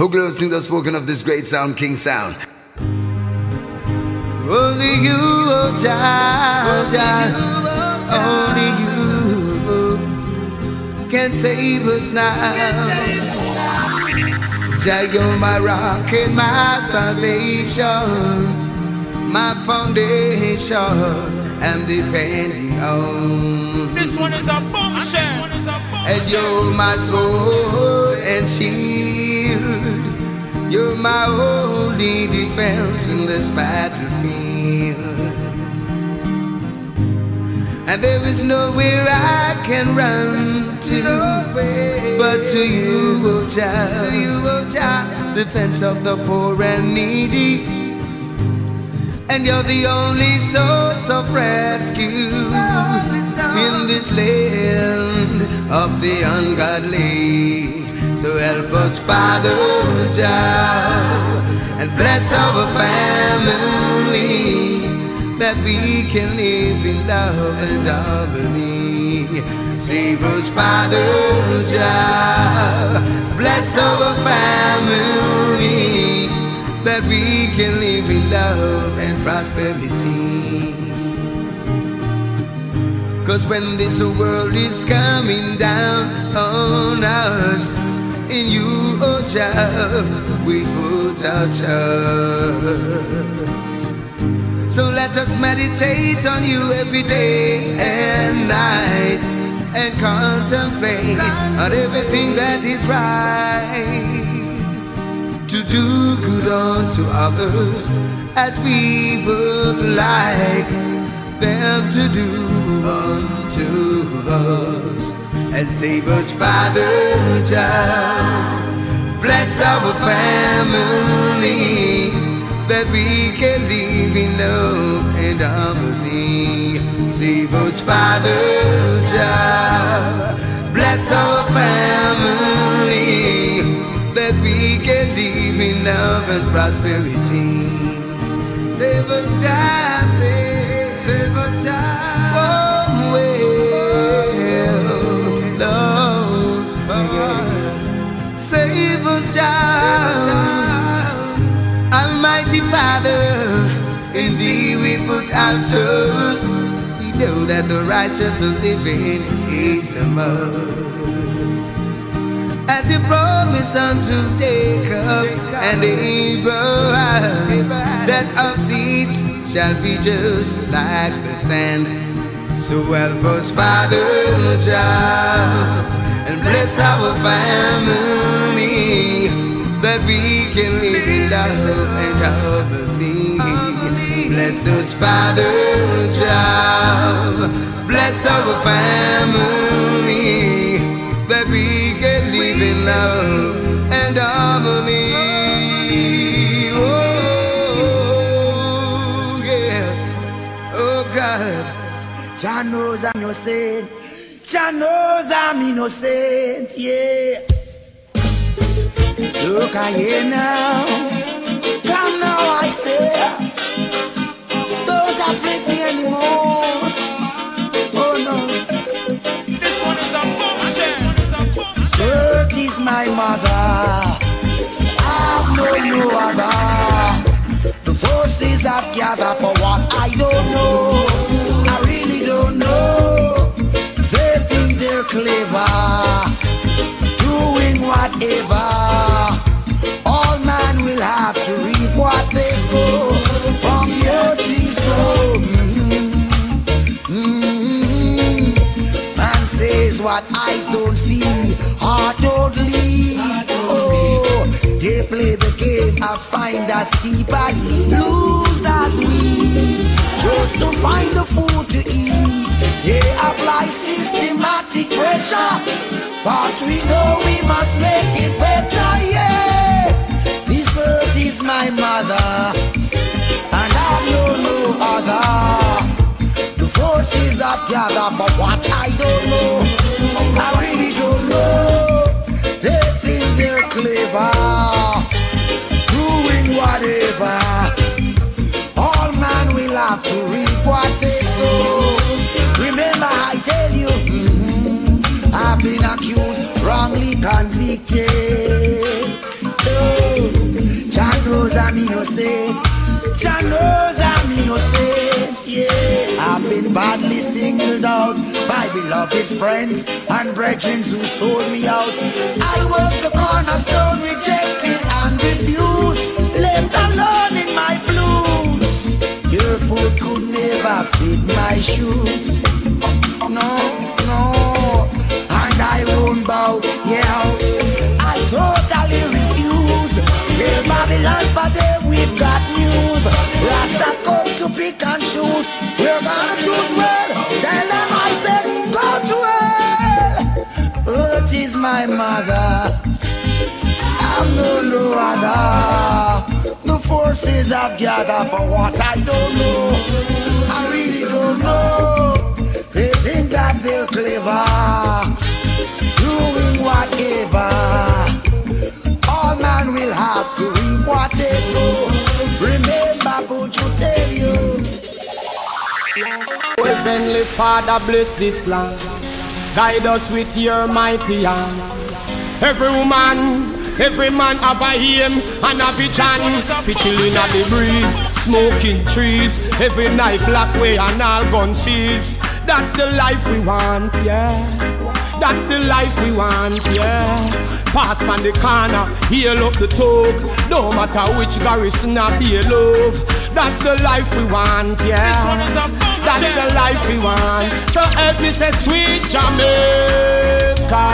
Hoogler sings have spoken of this great sound, King Sound. Only you, oh Jah, Jah, only you oh can save us now. Jah, you're my rock and my salvation, my foundation. I'm depending on. This one is a bombshell. And you're my sword and shield. You're my only defense in this battlefield. And there is nowhere I can run to but to you, O Jah, defense of the poor and needy. And you're the only source of rescue in this land of the ungodly. So help us, Father Jah, and bless our family that we can live in love and harmony. Save us, Father Jah, bless our family that we can live in love and prosperity. Cause when this world is coming down on us, in you, oh Jah, we put our trust. So let us meditate on you every day and night and contemplate on everything that is right to do good unto others as we would like them to do unto us. And save us, Father Jah. Bless our family that we can live in love and harmony. Save us, Father Jah. Bless our family that we can live in love and prosperity. Save us, Jah, save us, Jah. Oh, well, Lord, save us. Almighty Father, in Thee we put our trust. We know that the righteous living is a must as you promised unto Jacob and Abraham, that our seeds shall be just like the sand. So help us, Father Jah, and bless our family, that we can live in love and harmony. Bless us, Father Jah, bless our family that we can live in love and harmony. Jah knows I'm innocent. Jah knows I'm innocent. Yeah. Look, I hear now. Come now, I say. Don't afflict me anymore. Oh, no. This one is a bombshell. Earth is my mother. I've known no other. The forces I've gathered for what I don't know. Clever, doing whatever. All man will have to reap what they sow. From the earth things. Man says what eyes don't see, heart don't lead. Oh, they play the game of find us, keep us, lose us, we just to find the food to eat. They apply systematic pressure, but we know we must make it better. Yeah, this earth is my mother, and I know no other. The forces I've gathered for what I don't know. I really don't know. They think they're clever, doing whatever. All man will have to reap Jah knows I'm innocent, yeah. I've been badly singled out by beloved friends and brethren who sold me out. I was the cornerstone, rejected and refused, left alone in my blues. Your foot could never fit my shoes. No, no, and I won't bow, yeah. I totally refuse. Tell Babylon for them to pick and choose. We're gonna choose well. Tell them I said go to hell. Earth is my mother. I'm no no other. The forces I've gathered for what I don't know. I really don't know. They think that they're clever, doing whatever. All man will have to reap what they sow. Remember, would you tell you? Heavenly Father, bless this land. Guide us with your mighty hand. Every woman, every man have a aim and a vision. Fi chilling at the breeze, smoking trees. Every knife lock way and all gun seize. That's the life we want, yeah. That's the life we want, yeah. Pass man the corner, heal up the talk. No matter which garrison I be love. That's the life we want, yeah. This one is a bombshell. That's the life we want. So help me say, sweet Jamaica.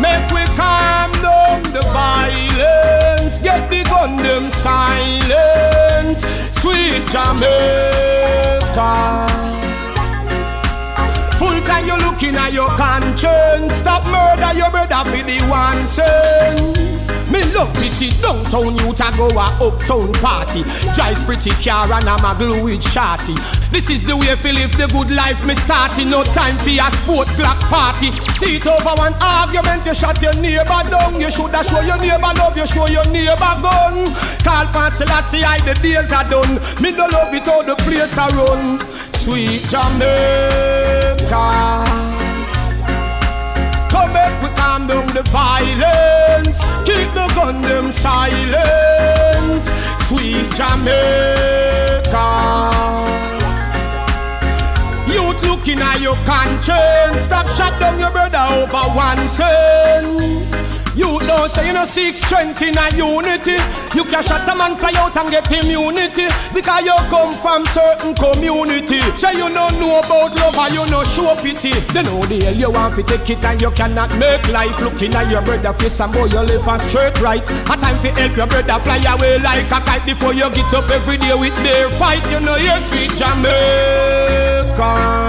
Make we calm down the violence. Get the gun them silent. Sweet Jamaica. You looking at your conscience. Stop murder your brother for the one sin. Me love see downtown youth a go a uptown party. Drive pretty car and I'm a glue with shorty. This is the way fi live the good life me starting. No time for a sport clock party. Seat over one argument, you shut your neighbor down. You shoulda show your neighbor love, you show your neighbor gun. Call pan Selassie, I the days are done. Me no love it all the place I run. Sweet Jamaica. Come make we calm down the violence. Keep the gun them silent. Sweet Jamaica. Youth looking at your conscience. Stop shut down your brother over one cent. You don't say you know seek strength in a unity. You can shut a man fly out and get immunity because you come from certain community. Say you don't know about love or you know show pity. Then know the hell you want to take it and you cannot make life. Looking at your brother face and boy you live on straight right. A time to help your brother fly away like a kite before you get up every day with their fight. You know you're sweet Jamaica.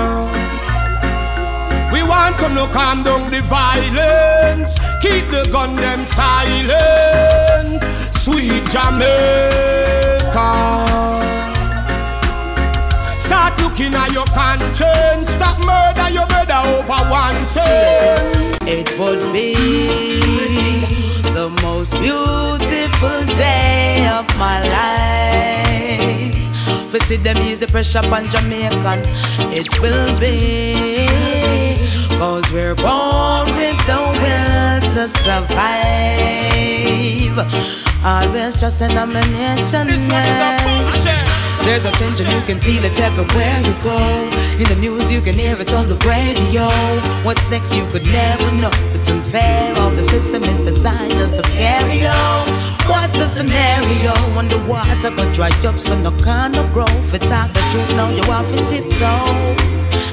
Want to no calm down the violence. Keep the gun them silent. Sweet Jamaica. Start looking at your conscience. Stop murder your brother over one sin. It would be the most beautiful day of my life. For see them ease the pressure on Jamaican. It will be. Cause we're born with the will to survive. Always just in a nation. This one is a bombshell. There's a tension, you can feel it everywhere you go. In the news, you can hear it on the radio. What's next, you could never know. It's unfair, all the system is designed just to scare you. What's the scenario? Underwater, go dry up, so no kind of grow. For talk the truth, now you off your tiptoe.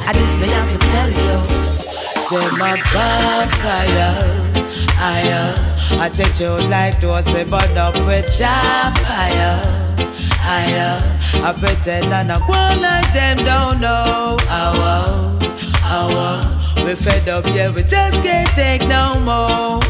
I just may have to tell you. Say my back, I take you like those we burn up with fire. I, I pretend I'm not one like them don't know. Oh, oh. We fed up, yeah, we just can't take no more.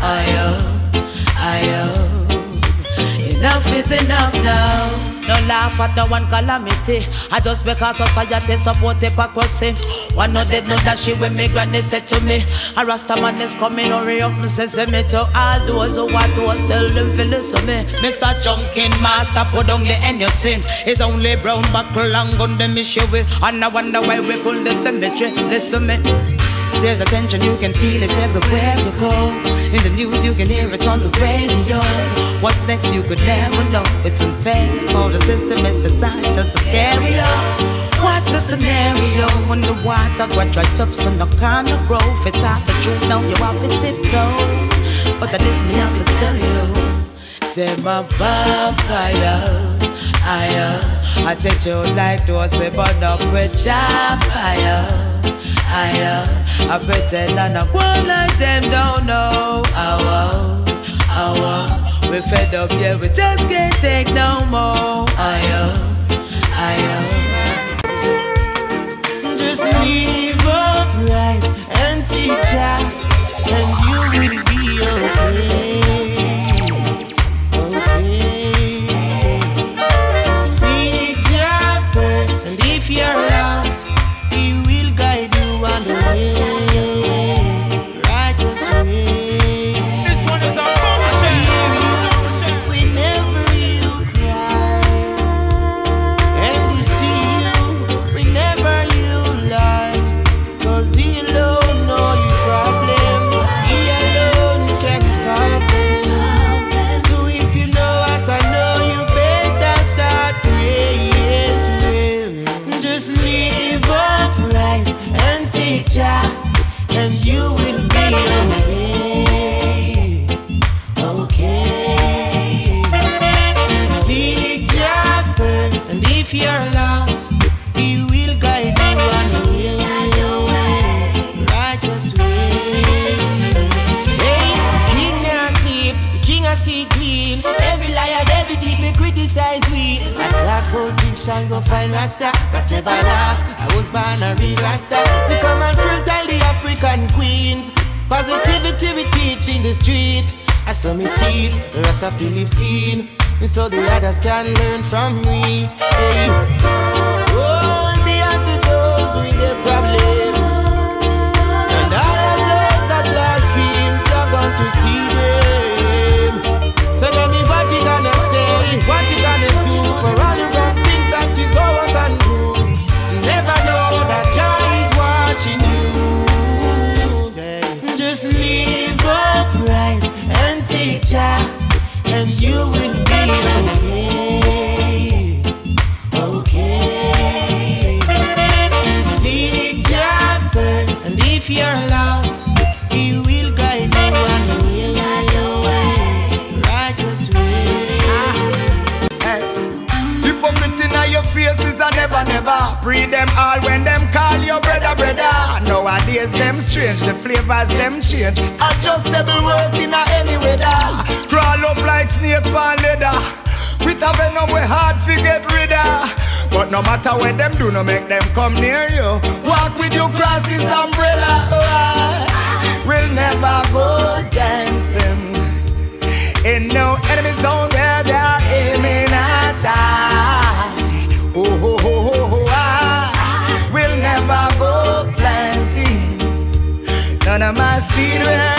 Is enough now. No laugh at the one calamity. I just because society support hypocrisy. One no dead, no that shit when me granny said to me. A rasta man is coming, hurry up and say me to all those who want to still live for listen me. Mr. Junkin Master, put on the end you sin. It's only brown buckle and gun them issue with. And I wonder why we full the cemetery. Listen me. There's a tension, you can feel it everywhere you go. In the news, you can hear it on the radio. What's next, you could never know. It's unfair. All the system is designed just to scare you. What's the scenario when the water got dried up so no kind of growth? It's out the truth, now you have to tiptoe. But that is me, I'm gonna tell you. Them a vampire, I uh, I take you like those we burn up with fire. I I pretend I'm not one like them, don't know. Oh, oh, oh, we fed up, yeah, we just can't take no more. I I Just live upright and see Jah, and you will be okay. Shall go find Rasta. Rasta never last. I was born a real Rasta. To come and tell the African queens. Positivity we teach in the street. I saw me see it, Rasta feel it clean. So the others can learn from me. Hey. Them And we'll guide your way. I just read. People printing on your faces are never, never. Breathe them all when them call your brother brother Nowadays them strange, the flavors them change. Adjustable working at any weather. Like snake on leather. With a venom we hard to get rid of. But no matter what them do, no make them come near you. Walk with your crosses umbrella. Oh, we'll never go dancing in no enemy zone where they're aiming at us. Oh, oh, oh, oh, oh ah. I will never go planting. None of my seed whereas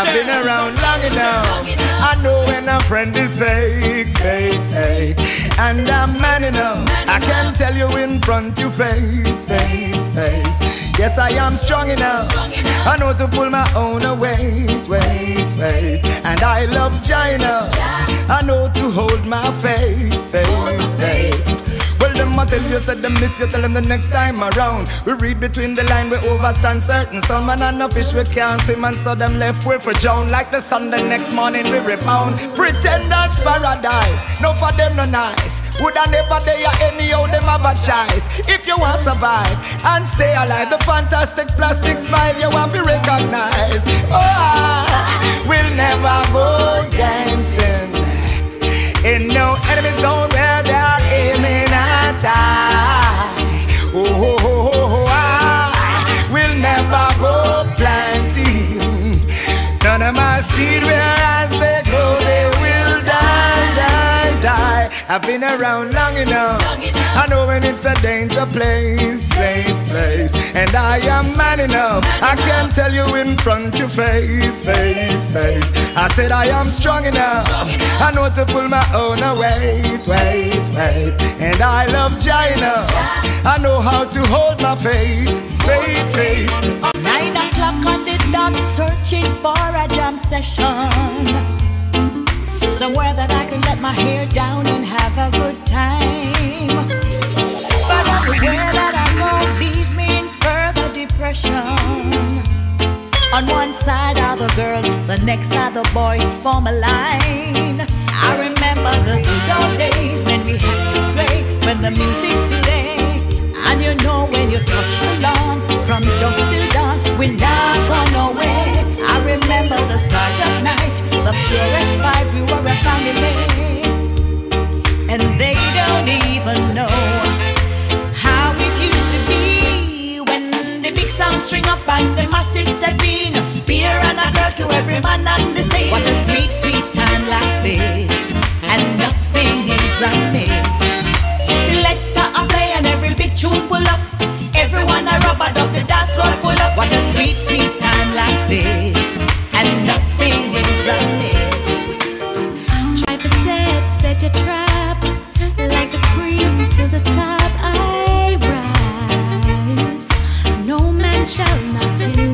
I've been around long enough. I know when a friend is fake, fake, fake. And I'm man enough. I can tell you in front you face, face, face. Yes, I am strong enough. I know to pull my own weight, wait, wait. And I love China. I know to hold my faith, faith, faith. Them I tell you, said them miss you, tell them the next time around. We read between the line, we overstand certain. Some man and no fish, we can't swim, and so them left way for drown. Like the sun, the next morning we rebound. Pretenders paradise, no for them no nice. Would I never dare anyhow, them have a choice. If you want survive and stay alive, the fantastic plastic smile you want to recognize. Oh, I I've been around long enough. long enough. I know when it's a danger place, place, place. And I am man enough. Man I can tell you in front your face, face, face. I said I am strong enough. Strong enough. I know to pull my own away, wait, wait, wait. And I love Jai. I know how to hold my faith, faith, faith. Nine o'clock on the dot, searching for a jam session. Somewhere that I can let my hair down and have a good time. But I'm aware that I won't leaves me in further depression. On one side are the girls, the next are the boys, form a line. I remember the good old days when we had to sway, when the music played. And you know when you touch the lawn, from dusk till dawn, we're not gone away. I remember the stars at night, the purest vibe we were a family. And they don't even know how it used to be when the big sound string up and the massive step in. Beer and a girl to every man on the scene. What a sweet, sweet time like this, and nothing is amiss. Selector a play and every big tune pull up. Everyone a rubber the dance floor full up. What a sweet, sweet time like this, and nothing is amiss. Try for set, set your trap, like the cream to the top. I rise, no man shall not. Deny.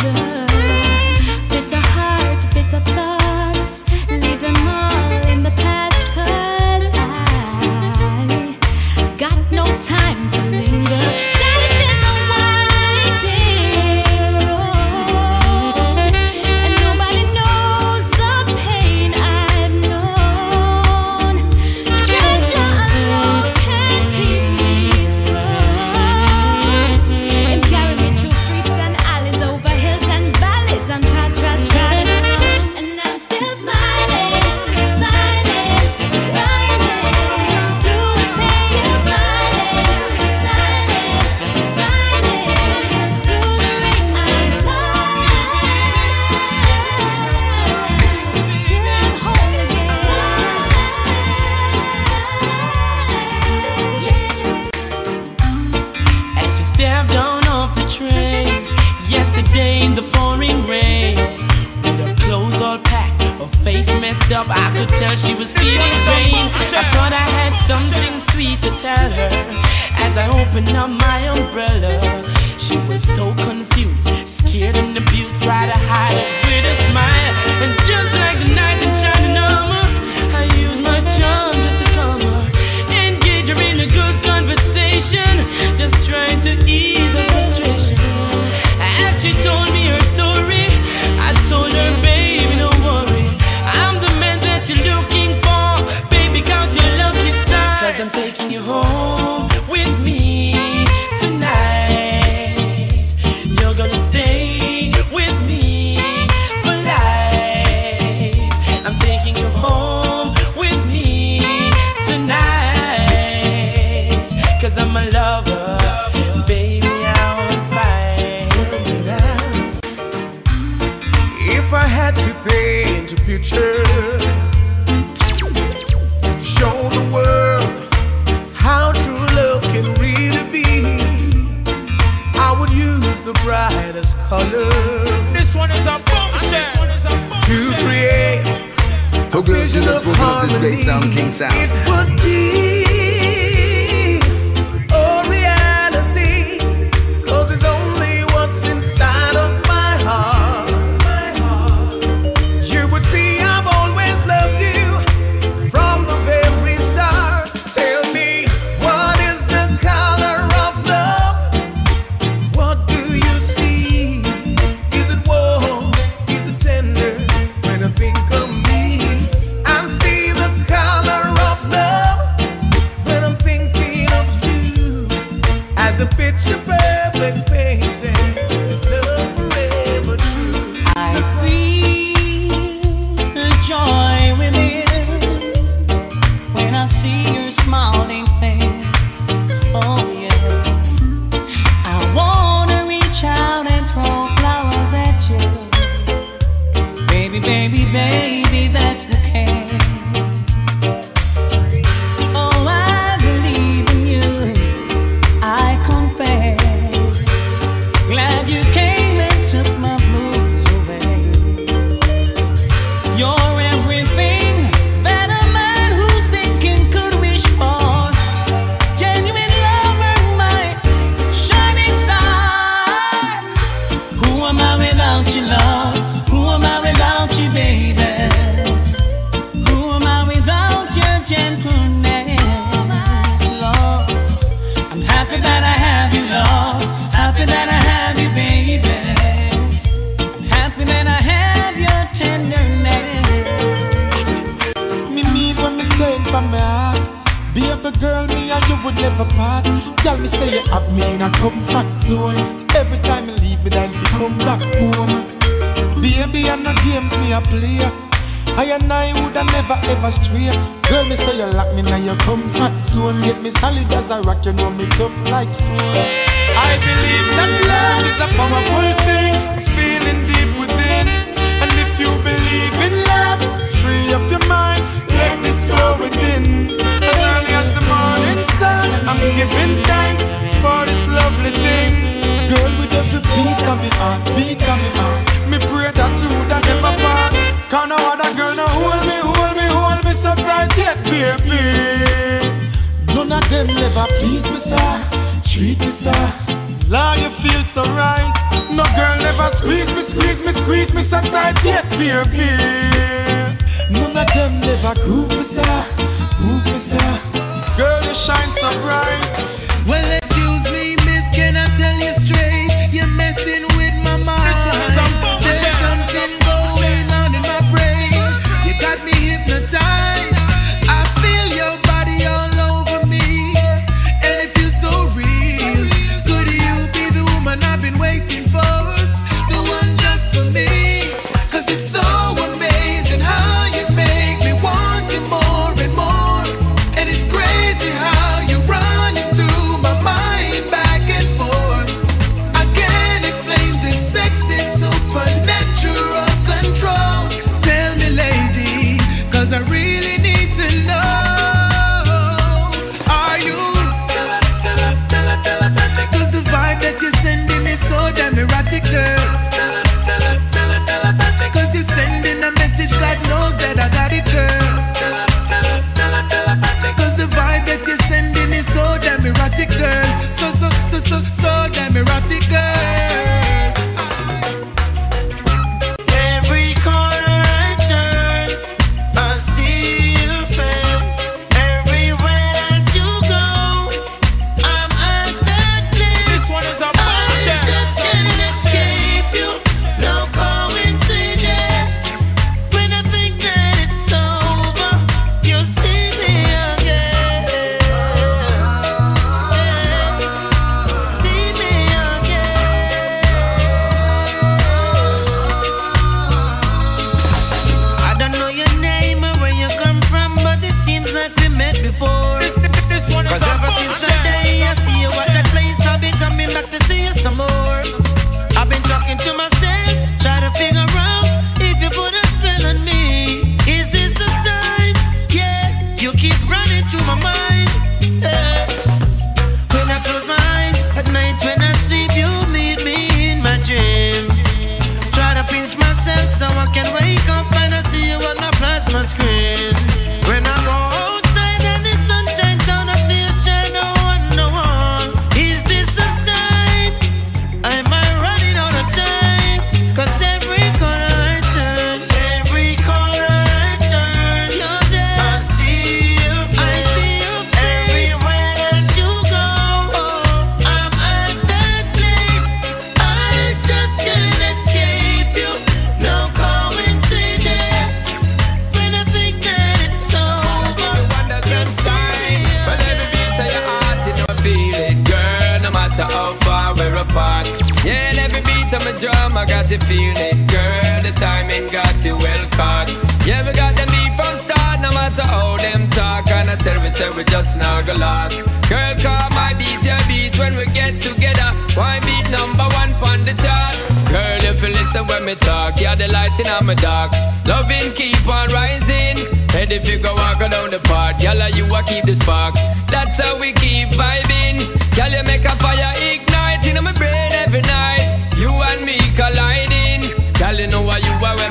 we just not go. Girl, come, I beat your beat when we get together. Why beat number one on the chart? Girl, if you listen when me talk, you're the light in my dark. Loving keep on rising. And if you go walk down the path, girl, you will keep the spark. That's how we keep vibing. Girl, you make a fire ignite in my brain every night. You and me colliding. Girl, you know why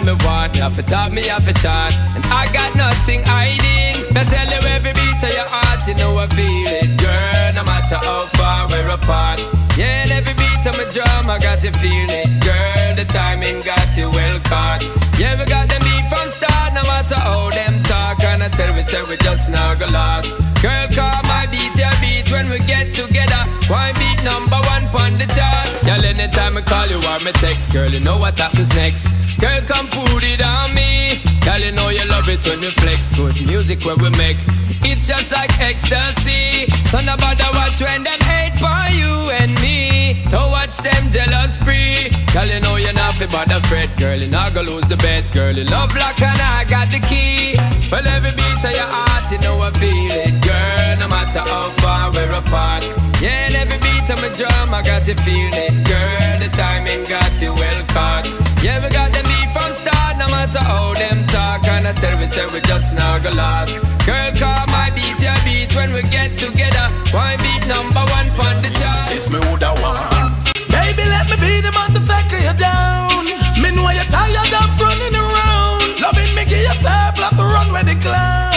me want. You have to talk, me have to chat. And I got nothing hiding. Now tell you every beat of your heart, you know I feel it, girl. No matter how far we're apart. Yeah, and every beat of my drum, I got to feel it, girl. The timing got you well caught. Yeah, we got the beat from start, no matter how we say we just snuggle gonna last. Girl, call my beat your beat when we get together. Why beat number one on the chart? Girl, anytime I call you or me text, girl, you know what happens next. Girl, come put it on me. Girl, you know you love it when you flex. Good music where we make. It's just like ecstasy. So nobody watch when them hate for you and me. Don't watch them jealous free. Girl, you know you're not fi bother fret. Girl, you not gonna lose the bet. Girl, you love luck and I got the key. Well, every beat of your heart, you know I feel it. Girl, no matter how far we're apart. Yeah, and every beat of my drum, I got to feel it. Girl, the timing got you well caught. Yeah, we got the beat from start, no matter how them talk. And I tell we say we just not gonna last. Girl, call my beat your beat when we get together. Why beat number one on the chart? It's me who da want. Baby, let me be the to factor you down. Me know you're tired of running around. Loving me, give you fair plus run with the clown.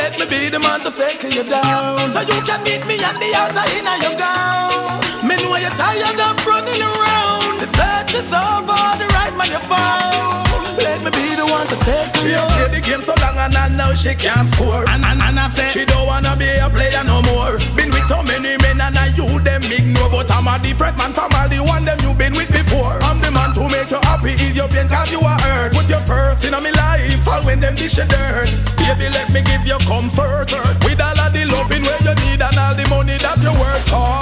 Let me be the man to factor you down. So you can meet me at the altar in your gown. Me know you're tired of running around. The search is over, the right man you found. Let me be the one to take She you. have played the game so long and I know she can't score. And, and, and I said she don't wanna be a player no more. Been with so many men and I you them ignore, but I'm a different man from all the one them you been with before. I'm the man to make you happy, ease your pain cause you are hurt. Put your purse in my life, all when them dish your dirt. Baby, let me give you comfort with all of the loving where you need and all the money that you work for.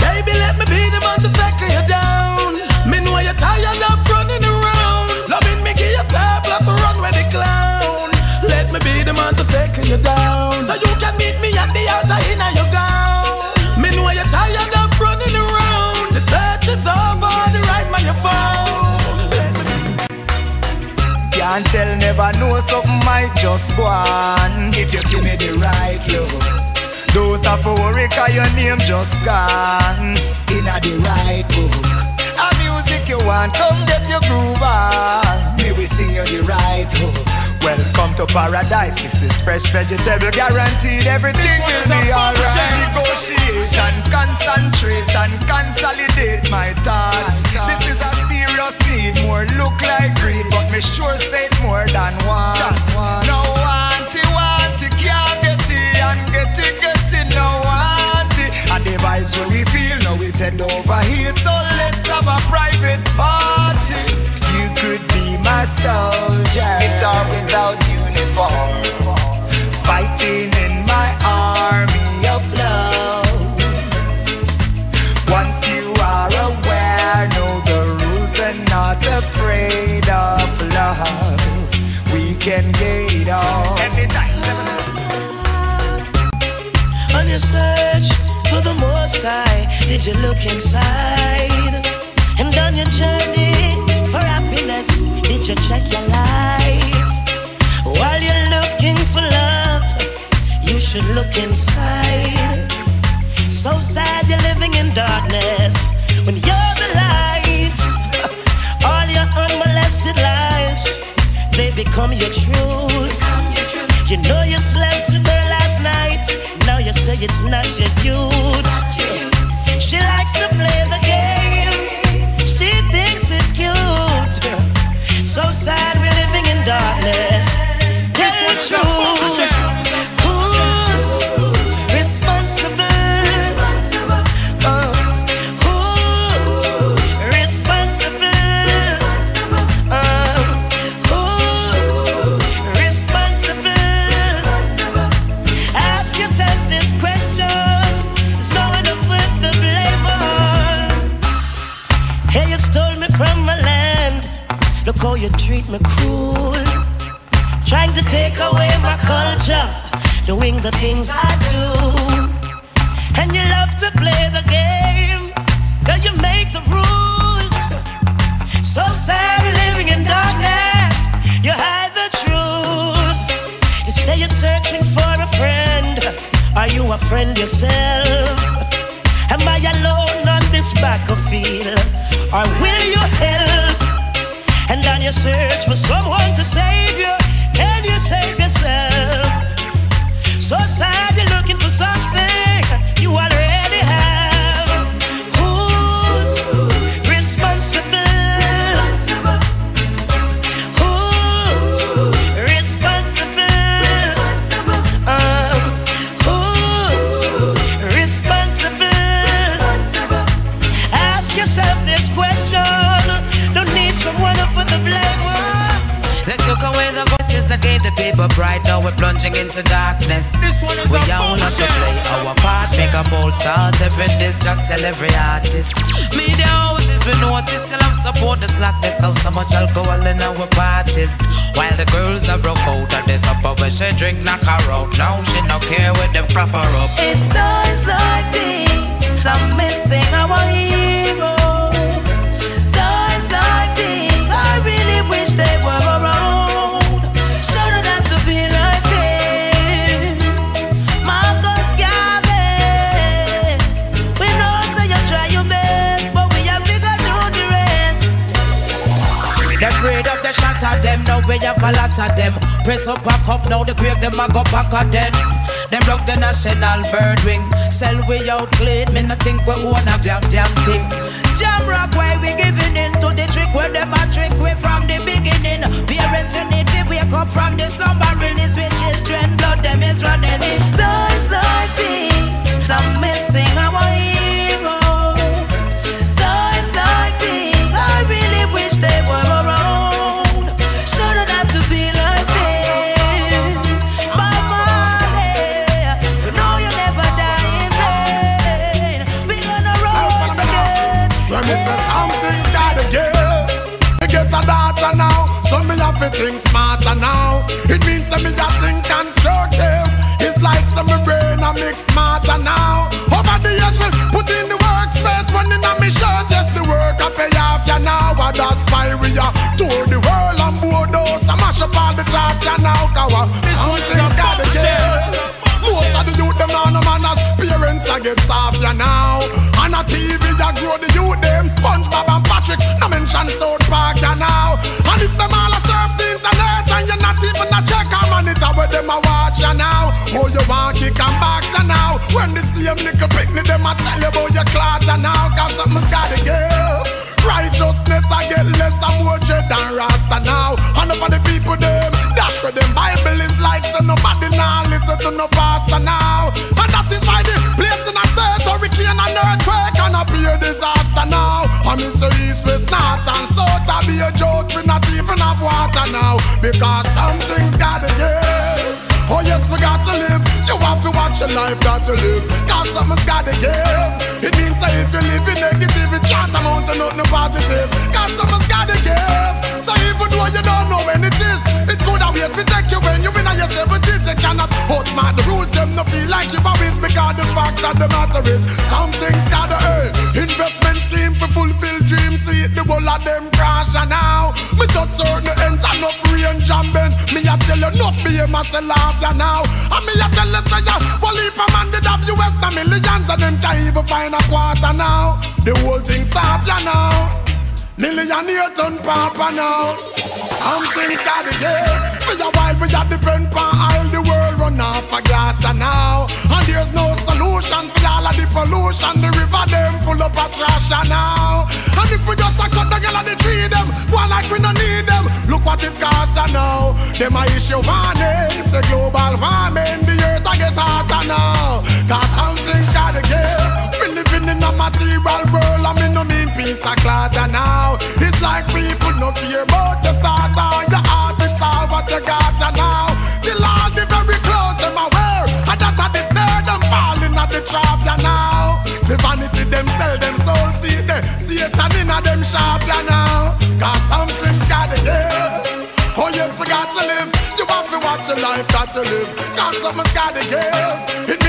Baby, let me be the man to factor you down. Me know you're tired of running around. Loving me, give you fair plus run with the clown. Let me be the man to factor you down. So you can meet me at the altar in your gown. Me know you're tired of running around. The search is over, the right man you found. Can't tell, just one. If you give me the right love Don't have to worry cause your name just gone. Inna the right book A music you want, come get your groove on. Me we sing you the right hook Welcome to paradise, this is fresh vegetable Guaranteed. Everything will be alright. Negotiate and concentrate and consolidate my thoughts. This is a serious need, more look like greed But me sure say it more than once. No want it, can't get it And get it, get it, no want it And the vibes we feel, now it head over here So let's have a private party be my soldier. With or without uniform. Fighting in my army of love Once you are aware, know the rules and not afraid of love. We can get it on On your search for the most high, did you look inside? And on your journey for happiness, did you check your life? While you're looking for love, you should look inside. So sad you're living in darkness when you're the light. All your unmolested lies, they become your truth. You know you slept with her last night. Now you say it's not your youth. Press up, back up, now the grave them a go back at them. Broke the national bird wing. Sell we out clean, me no think we own a damn damn thing. Jam rock why we giving in to the trick where them a trick we from the beginning. Parents you need to wake up from the slumber release with children, blood them is running. It's times like these think smarter now. It means that me a think constructive. It's like some me brain a mix smarter now. Over the years me put in the work, spent running on me shirt. Yes, the work I pay off ya now, and that's why we a tour the world and board those. I mash up all the charts ya now, cause something's gotta give. Most of the youth them now no manners Parents a get soft ya now On a TV ya grow the youth them SpongeBob and Patrick No mention South Park ya now Where them a watch ya now. Oh you want kick and box ya now? When the same little picnic them a tell you about your clot ya now. Cause something's gotta give Righteousness I get less and more dread than Rasta now. And for the people them Dash where them Bible is like So nobody now listen to no pastor now. And that is why the place in a state Hurricane and earthquake And a pure disaster now. I mean say east, west, north and south I be a joke we not even have water now. Because something's your life, got to live. Cause something's gotta give. It means that if you live in negative, it can't amount to nothing positive. Cause something's gotta give. So even though you don't know when it is, it could have wait take you when you in your seventies. You cannot outsmart the rules, them no feel like you've always because the fact that the matter is something's gotta earn. Investment scheme for fulfill dreams, see the whole of them crash and now. Me touch certain ends, enough range and bends. Me a tell you enough, be a myself laugh ya now. And me a tell you say ya, millions and them can't even find a quarter now. The whole thing stop ya now. Millionaire turn papa now. Something's gotta give. For a while we a depend on oil, the world run off a gas now. And there's no solution for all of the pollution. The river them full of trash now. And if we just a cut the girl of the tree them, go on like we no need them. Look what it costs now. Them a issue warning, say global warming. The earth a get hotter now. Cause something's We living in a material world, I mean no mean piece of and now. It's like people no care about your thought or your heart. It's all what you got and now. Till all the very clothes them aware. And that a the snare them falling at the trap ya now. The vanity them sell them soul see the Satan in a them shop ya now. Cause something's gotta give. Oh yes, we got to live. You have to watch your life, got to live. Cause something's gotta give. It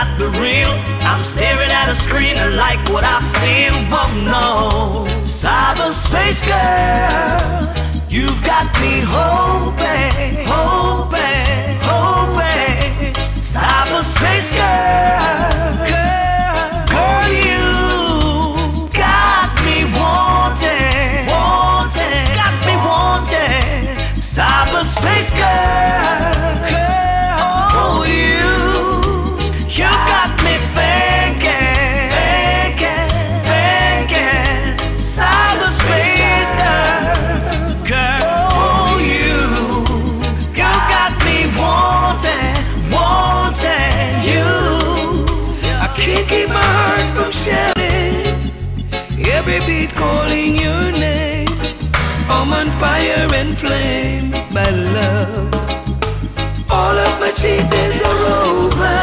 not be real. I'm staring at a screen and like what I feel, but no, cyberspace girl, you've got me hoping, hoping, hoping. Cyberspace girl, girl, girl, you got me wanting, wanting, got me wanting. Cyberspace flame, my love. All of my cheaters are over.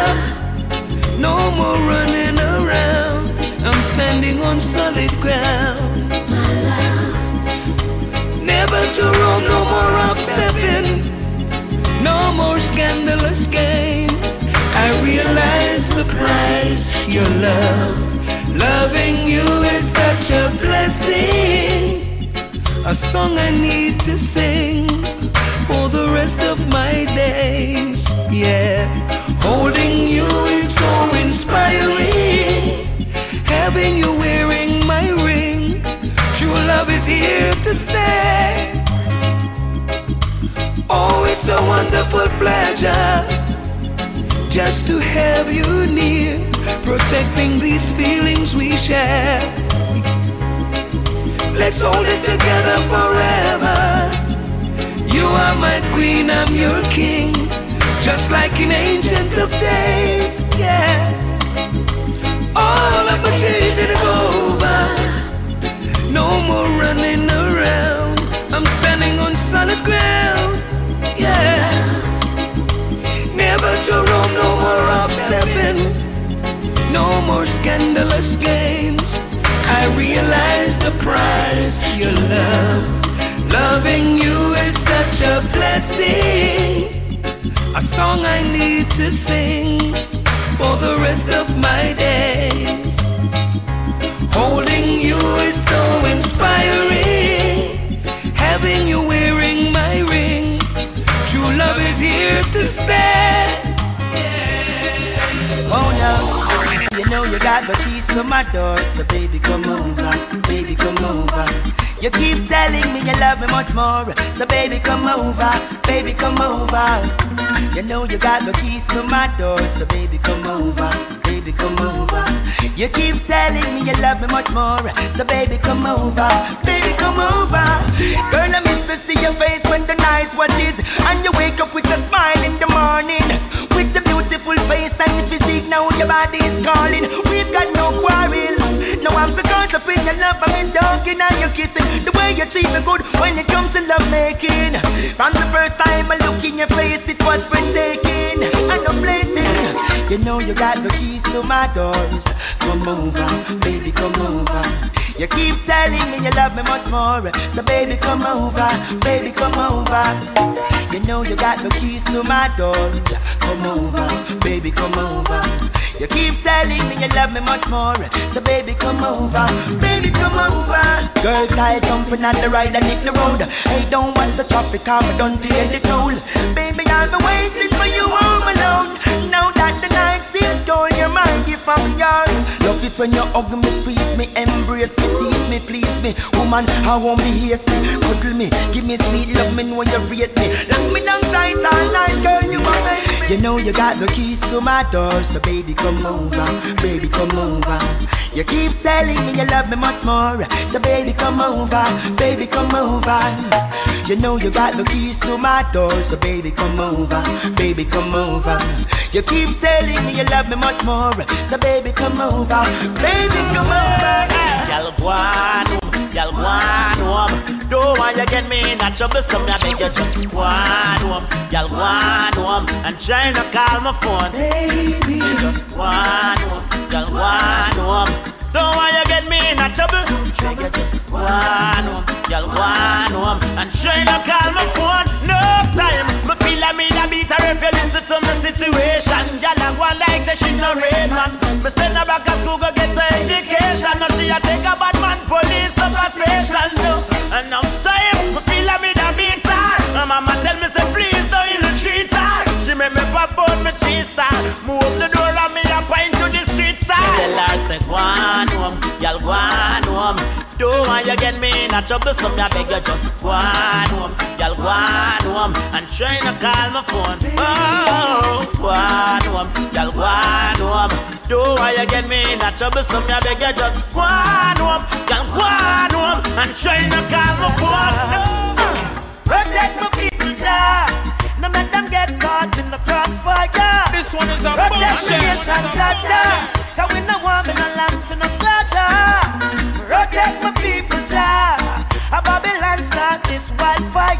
No more running around. I'm standing on solid ground. My love. Never to roam, no more off stepping. No more scandalous game. I realize the price your love. Loving you is such a blessing. A song I need to sing for the rest of my days. Yeah, holding you is so inspiring. Having you wearing my ring. True love is here to stay. Oh, it's a wonderful pleasure just to have you near, protecting these feelings we share. Let's hold it together forever. You are my queen, I'm your king, just like in ancient of days. Yeah, all of the cheating is over. No more running around. I'm standing on solid ground. Yeah. Never to roam, no more off stepping. No more scandalous games. I realize the price your love. Loving you is such a blessing. A song I need to sing for the rest of my days. Holding you is so inspiring. Having you wearing my ring. True love is here to stay. Oh no, you know you got the keys to my door, so baby come over, baby come over. You keep telling me you love me much more, so baby come over, baby come over. You know you got the keys to my door, so baby come over, baby come over. You keep telling me you love me much more, so baby come over, baby come over. Girl, I miss to see your face when the night watches, and you wake up with a smile in the morning, beautiful face and physique. Now your body is calling. We've got no quarrel. No, I'm so caught up in your love. I miss talking and your kissing. The way you treat me good when it comes to love making. From the first time I look in your face, it was breathtaking and no flating. You know you got the keys to my doors. Come over, baby, come over. You keep telling me you love me much more. So baby, come over, baby, come over. You know you got the keys to my door. Come over, baby, come over. You keep telling me you love me much more. So baby, come over, baby, come over. Girls, I jumping on the ride and hit the road. Hey, don't watch the traffic, I'm done pay the toll. Baby, I've been waiting for you home alone. Now that the night seems dull, your mind if I'm yours. Love it when you hug me, squeeze me, embrace me, tease me, please me. Woman, I won't be hasty. Cuddle me, give me sweet love me when you rate me. Lock me down tight all night, girl, you are me. You know you got the keys to my door, so baby, come over, baby, come over. You keep telling me you love me much more, so baby, come over, baby, come over. You know you got the keys to my door, so baby, come over, baby, come over. You keep telling me you love me much more, so baby, come over, baby, come over. Girl, go on girl, go on home. Don't want you get me in a trouble, so I beg you just go on home. Girl, go on home and try not call my phone. Baby, you just go on oh, home, girl, go on oh. home. Don't want you get me in a trouble, beg you just go on oh, home. Girl, go on home and try not call my phone. No time, me feel like me da beat her if you listen to my situation. Girl, I go like say she no rain man. Me send her back to school go get her education. Now she a take a bad man police up a station. No, and I'm time, me feel like me da beat her. And mama tell me say please don't ill treat her. She make me pop out me cheese star. Move the door and me say go on home, y'all go on home. Don't want you get me in a trouble, so me I beg you just go on home, y'all go on home and try to call my phone. Oh, go on home, y'all go on home. Don't want you get me in a trouble, so me I beg you just go on home, y'all go on home and try to call my phone. no. Protect my people, Jah. Them get caught in the crossfire. This one is a Protect the nation, Jah. Cause we no want me no land to no slaughter. Protect my people, Jah. A Babylon start this wildfire.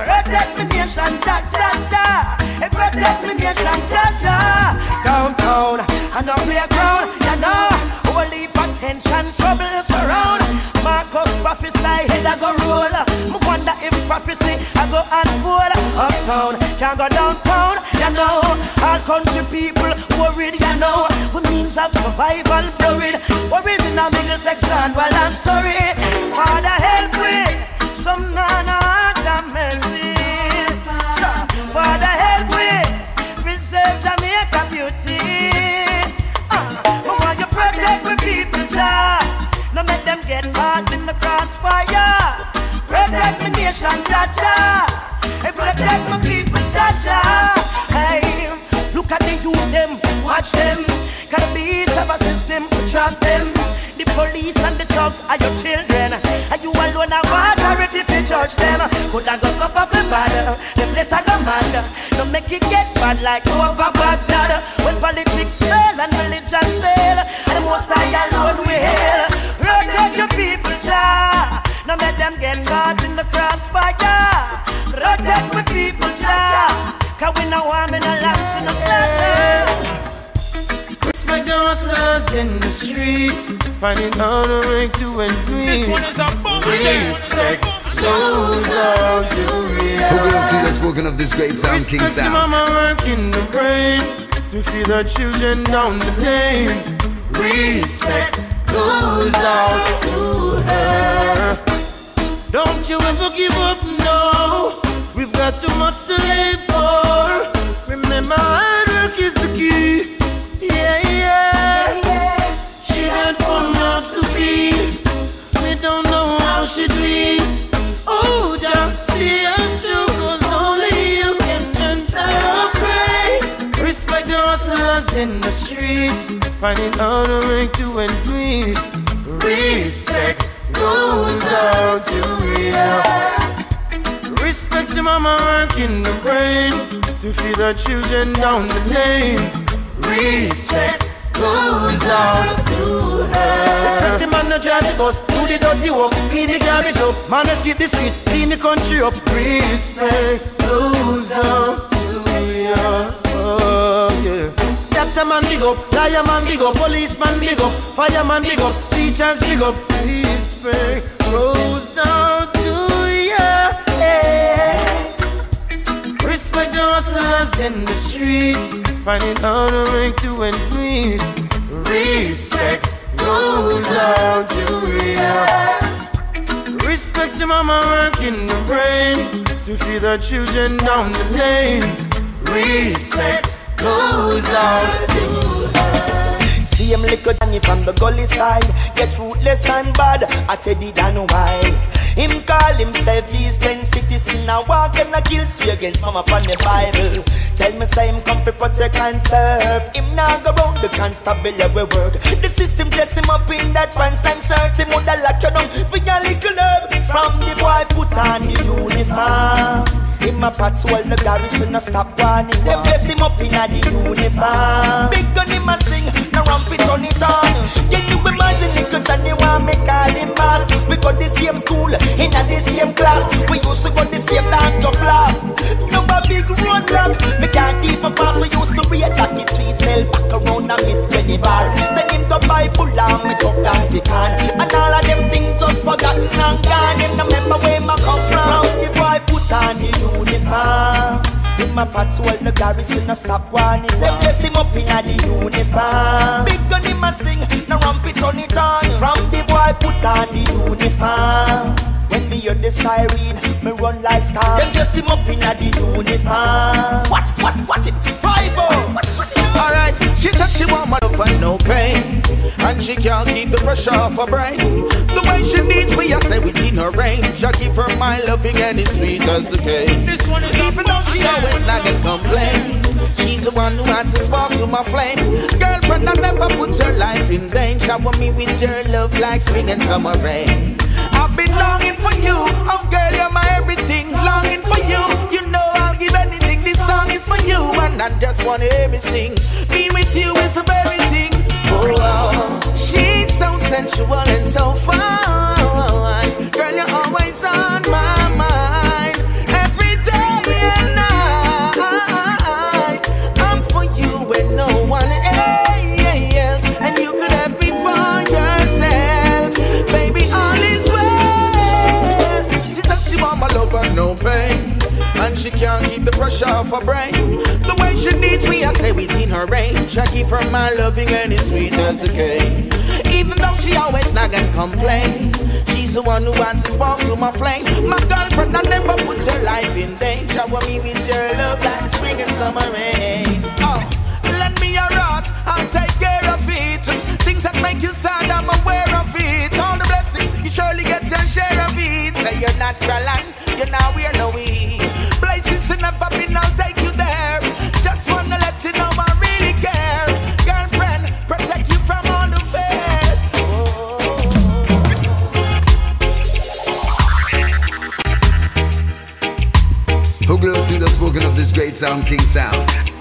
Protect my nation, Jah. Hey, protect my nation, Jah. Downtown and up playground, you know. Whole heap of tension, trouble surround. Marcus prophesy, head I go roll. Prophecy I go and unfold. Uptown can't go downtown, you know. All country people worried, you know. With means of survival blurred. Worries in a middle section, well I'm sorry. Father help me, some nana of mercy. Father help me, preserve Jamaica beauty. Uh, I want you protect my people, Jah. No make them get caught in the crossfire. Protect my nation, Jah. Hey, protect my people, Jah. Hey, look at the youth them, watch them. Can the beast have a system to trap them? The police and the thugs are your children. Are you alone have authority to judge them? Could I go suffer for bad? The place I go mad. Don't make it get bad like over Baghdad. When politics fail and religion fail, and the most I alone will. Protect your people, Jah. Now let them get crossfire. Protect my people, Jah. Cause we know I'm in a lot to no slaughter. Respect the hustlers in the streets, finding how to make two ends meet. This one is a bullshit. Respect those out to Who will see the spoken of this great sound, King Respect your Sound? mama working the brain to feed the children down the lane. Respect goes out to her. Don't you ever give up, no. We've got too much to live for. Remember, hard work is the key. Yeah, yeah. She had four mouths to feed. We don't know how she it. Oh, just see us through, 'cause only you can answer our prayer. Respect the hustlers in the streets, finding how to make two ends meet. Respect goes out to real. Respect your mama working the brain to feed the children down the lane. Respect goes out to her. Respect the man that drive the bus, do the dirty work, clean the garbage up. Man that sweep the streets, clean the country up. Respect goes out to you. Oh, yeah. Doctor man big up, liar man big up, policeman big up, fireman big up, teachers big up whisper closer to you. Respect the hustlers in the streets, finding how to make two and three. Respect goes out to you. Respect your mama working the brain to feed the children down the lane. Respect goes out to her. Him little Danny from the gully side. Get rootless and bad, I tell down a while. Him call himself East End citizen. Now walk and a kill sway against mama upon the Bible. Tell me say him come to protect and serve. Him now go round the constabulary we work. The system dress him up in that pants and shirts. Him woulda lock you down for your little herb. From the boy put on the uniform. Him a patrol the garrison no stop warning. They dress him up in a the uniform. Big gun him a sing, no ramp it on it on. Can you imagine little Johnny want me call him boss? We got the same school, in a the same class. We used to go the same dance go class. No a big roadblock, me can't even pass. We used to be a jacket tree sell back around a Miss Penny bar. Send him to buy pull me tough down pecan. And all of them things just forgotten and gone. Him no remember where me come. The put on the uniform. Him a patrol the garrison no stop warning. Them dress him up in a the uniform. Big gun him a sling, no ramp it on it on. From the boy put on the uniform. When me hear the siren, me run like star. Them dress him up in a the uniform. Watch it, watch it, watch it. Five oh. Alright, she said she want my love and no pain. And she can't keep the pressure off her brain. The way she needs me, I stay within her range. I give her my loving and it's sweet as the cane Even though she always nag and complain She's the one who adds a spark to my flame. Girlfriend, I never put her life in danger. Shower me with your love like spring and summer rain. I've been longing for you. Oh girl, you're my everything. Longing for you. You know I'll give anything For you And I just wanna hear me sing. Being with you is the very thing. Oh, oh. she's so sensual and so fine. Girl, you're always on my mind. Every day and night. I'm for you and no one else. And you could have me for yourself. Baby, all is well. She says she want my love and no pain she can't keep the pressure off her brain. The way she needs me, I stay within her range. I give her my loving and it's sweet as a cane. Even though she always nag and complain, she's the one who adds a spark to my flame. My girlfriend, I never put her life in danger. Shower me with your love like spring and summer rain. Oh, lend me your heart, I'll take care of it. Things that make you sad, I'm aware of it. All the blessings, you surely get your share of it. Say you're natural and I'll take you there. Just wanna let you know I really care. Girlfriend, protect you from all the fears. Who glows in the spoken of this great sound, King Sound?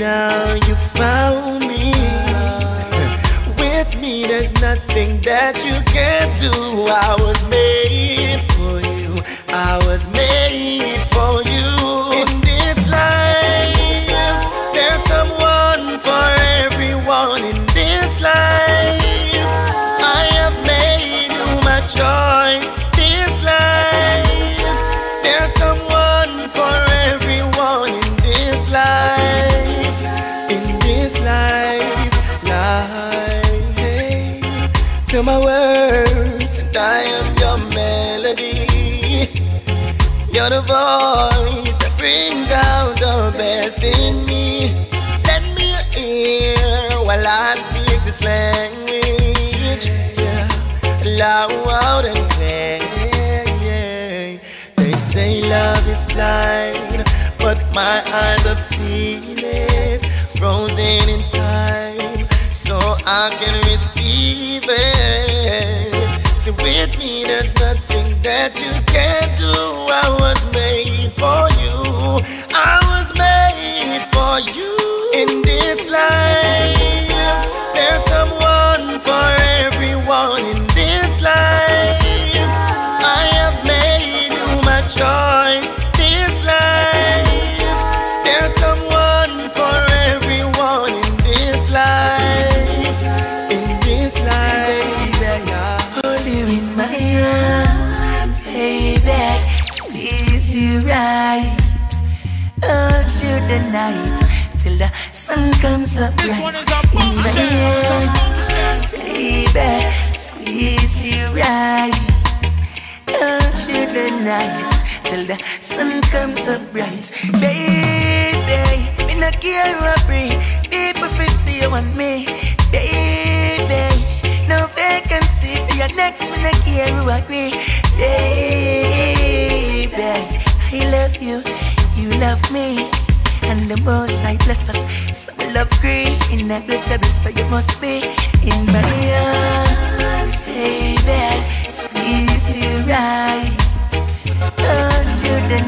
Now you found me. With me, there's nothing that you can't do. I was my eyes have seen it, frozen in time, so I can receive it. See, with me, there's nothing that you can't do. I was made for you. Bright, baby. Me no care what bring people fi see you and me, baby. No vacancy for your next me no care who agree, baby. I love you, you love me. And the most I bless us, so love green, inevitable, so you must be in my arms, baby. Squeeze you right, touch you the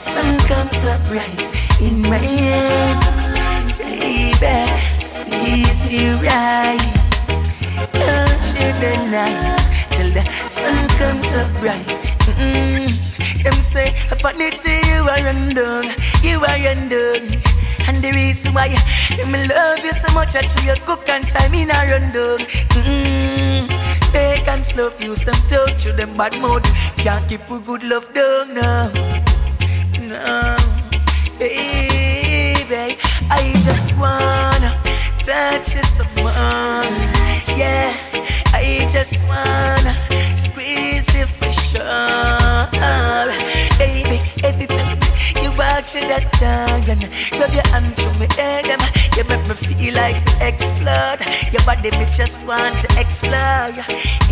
sun comes up bright in my arms, baby. Squeeze you right, touch you the night till the sun comes up bright. Mm-mm. Them say, I need to you are undone, you are undone. And the reason why me love you so much, that you cook and time in a rundown. Mm-mm. Pagans love use them touch you, them bad mouth. Can't keep a good love down now. No, baby, I just wanna touch you some more. Yeah, I just wanna squeeze you for sure. Baby, every time you walk you that and rub your hand through my head, you make me feel like to explode. Your body me just want to explore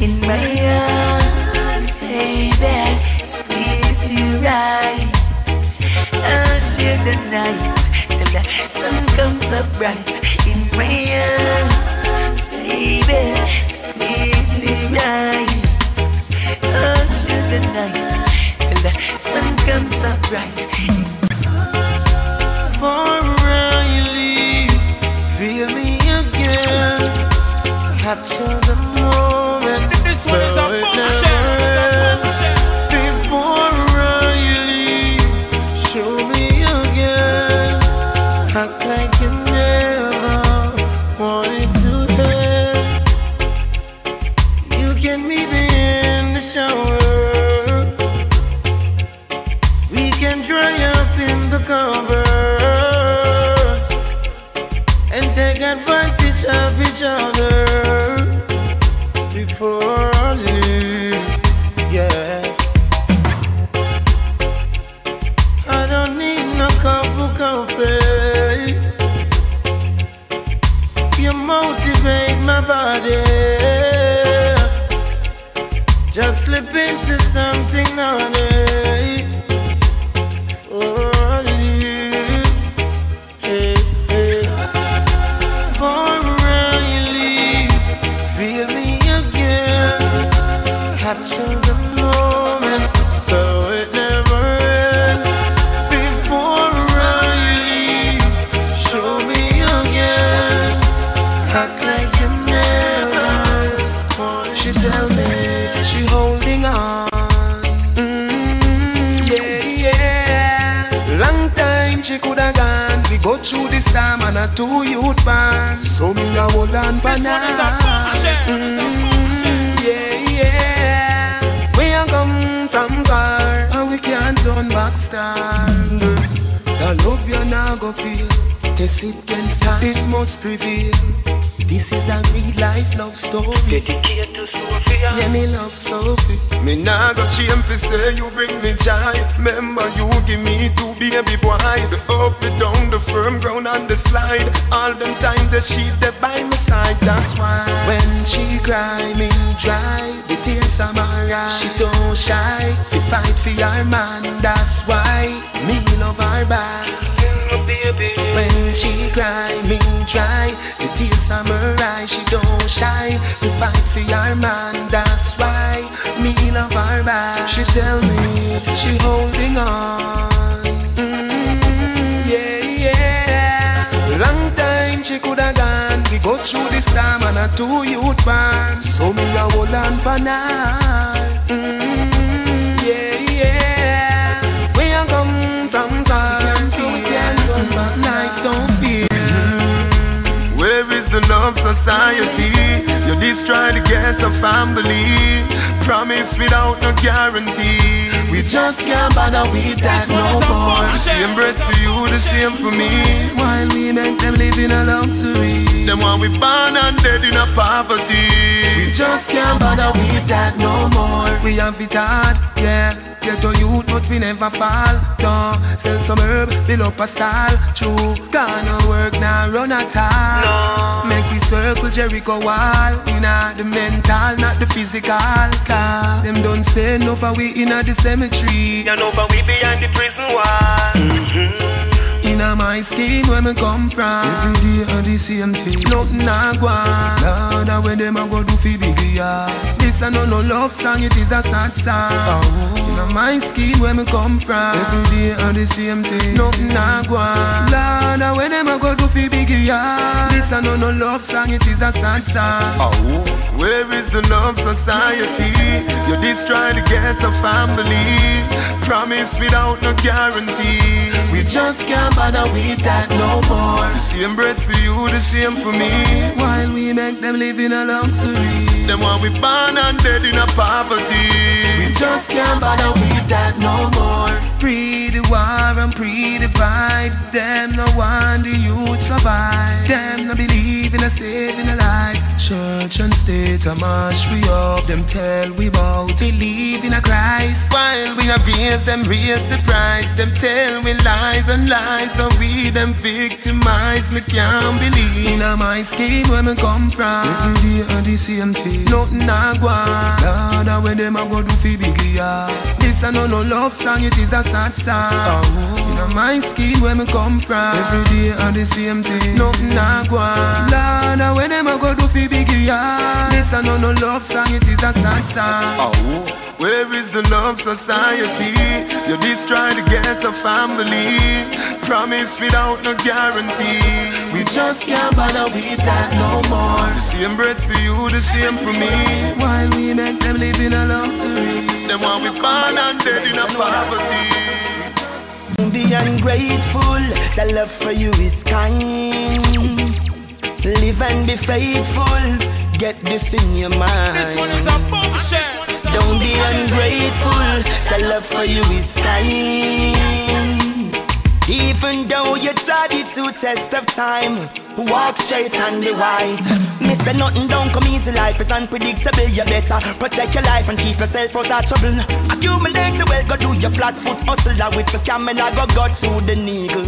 in my arms, baby, squeeze you right. Until the night, till the sun comes up bright in arms, baby, squeeze you right. Until the night, till the sun comes up bright. For you leave, feel me again. Capture into something naughty. A hold on for now. Mm, yeah, yeah. We a come from far and we can't turn back star. The love you now go feel. Test it can start, it must prevail. This is a real life love story. Dedicated to Sophia. Yeah, me love Sophie. Me nah go shame fi say you bring me joy. Remember you give me two baby boy. The up, the down, the firm ground and the slide. All them time the sheep that by my side. That's why when she cry me dry, the tears are my eyes. She don't shy. We fight for our man. That's why me love her back. When she cry, me dry. The tears are her eyes. She don't shy. To fight for our man. That's why me love her back. She tell me she holding on. Mm, yeah, yeah. Long time she coulda gone. We go through this time and a two youth band. So me a hold on for now. Mm, the love society? You destroy to get a family. Promise without no guarantee. We just can't bother with that no more. The same bread for you, the same for me. While we make them live in a luxury. Them while we born and dead in a poverty. We just can't bother with that no more. We have it hard, yeah. Get to youth, but we never fall down. Sell some herb, build up a style. True, gonna work now, run at all. No. Make we circle Jericho wall. Inna the mental, not the physical. Car. Them don't say no for we inna the cemetery. Know for we behind the prison wall. Mm-hmm. Inna my scheme where me come from Every day on the same thing Nothing I go on Lord, I where them a go do fi biggie yeah. This a no no love song, it is a sad song oh. Inna my scheme where me come from Every day on the same thing Nothing I go on Lord, I where them a go do fi biggie yeah. This a no no love song, it is a sad song oh. Where is the love society? You just try to get a family Promise without no guarantee just can't bother with that no more. The same bread for you, the same for me. While we make them live in a luxury. Them while we born and dead in a poverty. We just can't bother with that no more. Pre the war and pre the vibes Them no one the youth survive. Them no believe in a saving a life Church and state a mash we up Them tell we bout believe in a Christ. While we abuse them raise the price. Them tell we lies and lies So we them victimize. Me can't believe in a my scheme where me come from. Every day on the same thing. Nothing I on. Lord, I when them a go do fi biggie yeah. This a no no love song It is a sad song. Oh. In a my scheme where me come from. Every day on the same thing. Nothing I on. Lord, I when them a go do fi biggie yeah. This a no no love song It is a sad song oh. Where is the love society? You just try to get a family. Promise without no guarantee. We just can't bother with that no more. The same bread for you, the same for me. While we make them live in a luxury. Them while we born and dead in a poverty. Be ungrateful, the love for you is kind. Live and be faithful, get this in your mind. This one is a bullshit. Don't be ungrateful, the love for you is kind. Even though you tried it two test of time. Walk straight and be wise. Mister nothing don't come easy. Life is unpredictable. You better protect your life and keep yourself out of trouble. Accumulate the wealth, go do your flat foot hustle. With your camera, go go to the needle.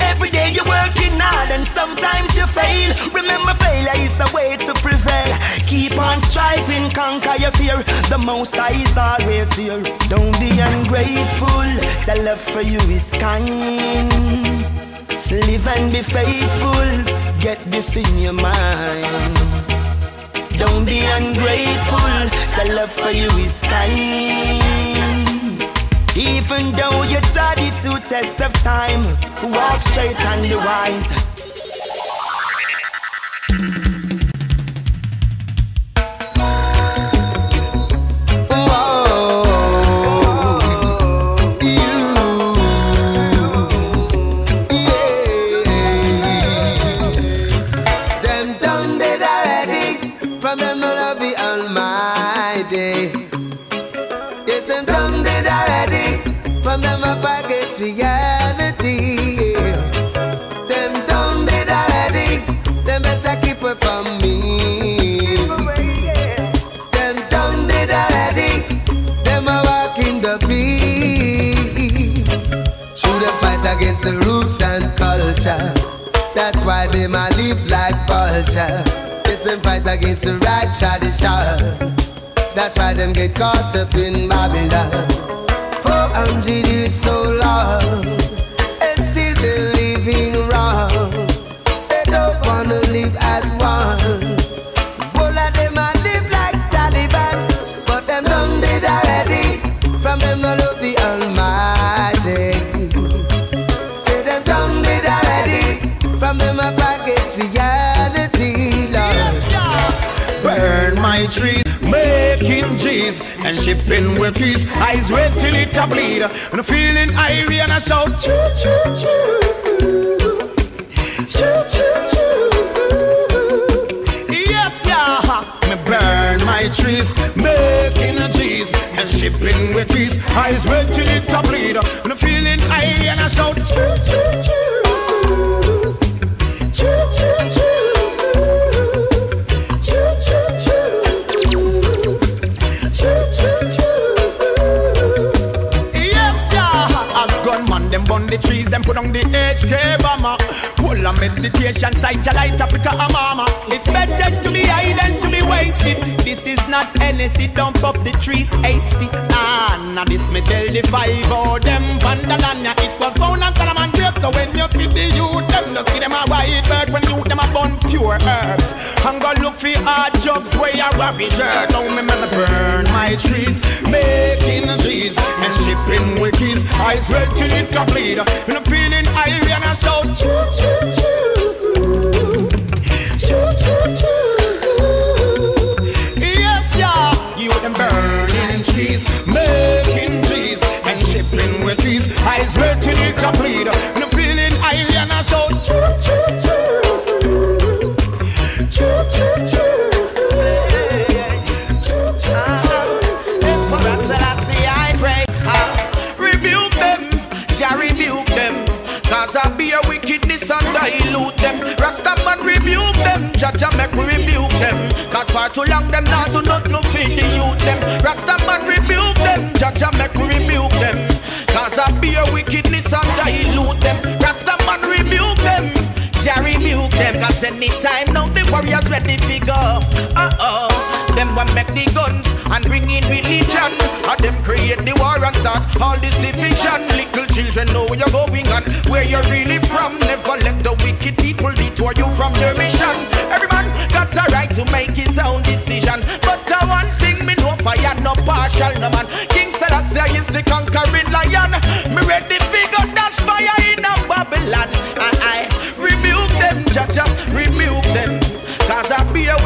Every day you're working hard and sometimes you fail. Remember, failure is a way to prevail. Keep on striving, conquer your fear. The most high is always there. Don't be ungrateful. Tell love for you is kind. Live and be faithful. Get this in your mind. Don't be ungrateful. Tell love for you is kind. Even though you tried it to test of time, walk straight and be wise. Against the roots and culture. That's why they might live like vulture. Yes, them fight against the right tradition. That's why them get caught up in Babylon. Four hundred years so long, trees, making G's and shipping with keys. Eyes red till it a bleed. And feeling irie and I shout choo choo choo. Choo choo choo. Yes, yeah. Me burn my trees, making G's and shipping with keys. Eyes red till it a bleed. And feeling irie and I shout choo choo choo. Put on the HK bomber. Full of meditation, sight your light, Africa, a mama. It's better to be high than to be wasted. This is not Hennessy, don't puff the trees hasty. Ah, now this me tell the five oh them Vandalanya. It was found on Solomon Grave, so when you see the youth, them just give them a white bird. When you them a burn pure herbs. And go look for hard jobs where you ravage earth. Now me me burn my trees, making cheese and shipping with keys. Eyes red till it a bleed. And I'm feeling irie and I shout choo choo choo. Choo choo choo. Yes, yeah. You them burning trees, red till it a bleed. And I'm feeling irie and I shout choo choo choo. Choo choo choo. I. I wickedness and dilute them. Rastaman rebuke them, Jah make rebuke them. Cause for too long them not do not no feed the youth them. Rastaman rebuke them, Jah them Cause anytime now the warriors ready to go. Uh-oh. Them want make the guns and bring in religion. Or them create the war and start all this division. Little children know where you're going and where you're really from. Never let the wicked people detour you from your mission. Every man got a right to make his own decision. But the one thing me know fire no partial no man. King Selassie is the conquering lion. Me ready figure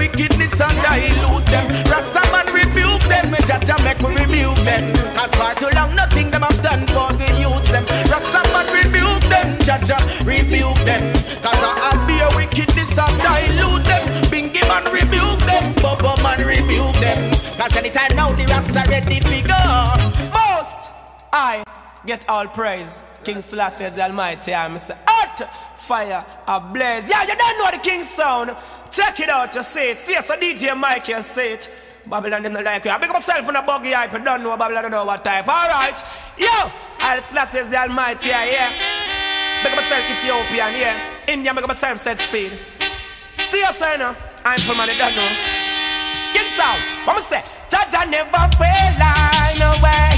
wickedness and dilute them Rastaman rebuke them, me Jaja make me rebuke them Cause far too long nothing them have done for the youth them Rasta Rastaman rebuke them, Jaja, rebuke them Cause I be a wickedness and dilute them Bingy man rebuke them, Bobo man rebuke them Cause anytime now the Rasta ready to go Most I get all praise. King Selassie the Almighty. I'm Mr. Art. fire, a blaze. Yeah, you don't know the king sound. Check it out, you see it. Stay so DJ Mike, you see it. Babylon them not like you. I pick myself in a buggy hype. You don't know Babylon, don't know what type. Alright. Yo, I'll slash the almighty, yeah, yeah. Pick myself Ethiopian, yeah. India, make myself set speed. Stay a signer. I'm from you don't know. Get sound. What me say? Jaja never fail, I know way.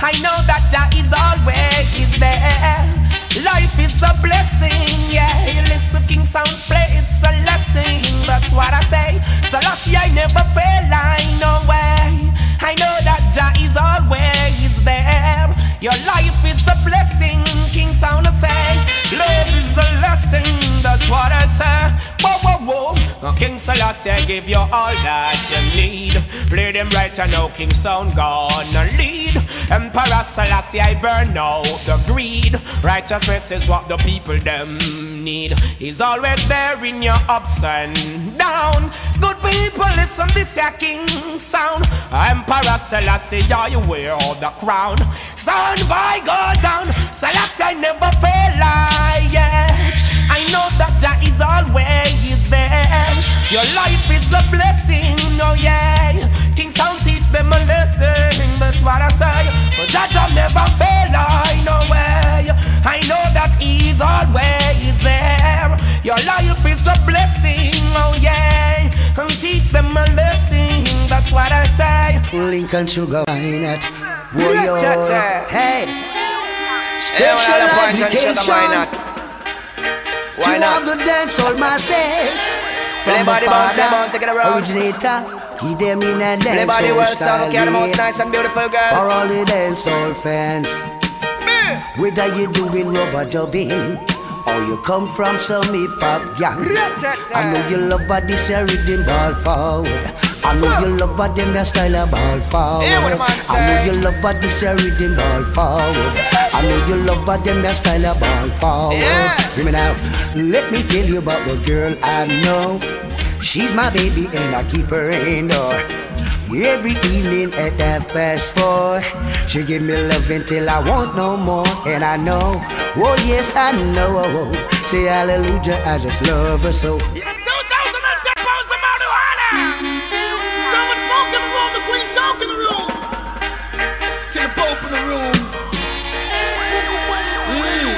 I know that Jah is always there. Life is a blessing, yeah. Listen King Sound play, it's a lesson. That's what I say. So lucky I never fail, I know way. I know that Jah is always there. Your life is a blessing, King Sound I say. Love is a lesson, that's what I say. Whoa, whoa, whoa. King Selassie give you all that you need. Play them right and now King Sound gonna lead. Emperor Selassie, I burn out the greed. Righteousness is what the people them need. He's always there in your ups and down. Good people, listen this your King Sound. Emperor Selassie, are you wear all the crown? Sound by go down. Selassie never fail, I yeah. I know that Jah is always there. Your life is a blessing, oh yeah. King Sound teach them a lesson, that's what I say. But Jah Jah never fail, I know way. I know that He's always. Your life is a blessing, oh yeah. And teach them a lesson, that's what I say. Lincoln Sugar, why not? Warrior, hey. Special well, I point and sugar, why application not? To all the dancehall myself. From the Everybody bounce, father, bounce, take it around. originator, give them in a Everybody dancehall world song, style. okay, the most yeah. nice and beautiful girls. For all the dancehall fans, whether you doing rubber dubbing or you come from some hip hop gang, I know you love what this a rhythm ball forward. I know you love what them your style a ball forward. Hear what the man I know you love what this a rhythm ball forward. I know you love what them your style a ball forward. Hear me now. Let me tell you about the girl I know. She's my baby and I keep her indoor. Every evening at half past four, she give me love until I want no more. And I know, oh yes, I know. Oh, oh, say hallelujah, I just love her so. Someone smoke in the room, the queen talk in the room. Get the pope in the room. Mm.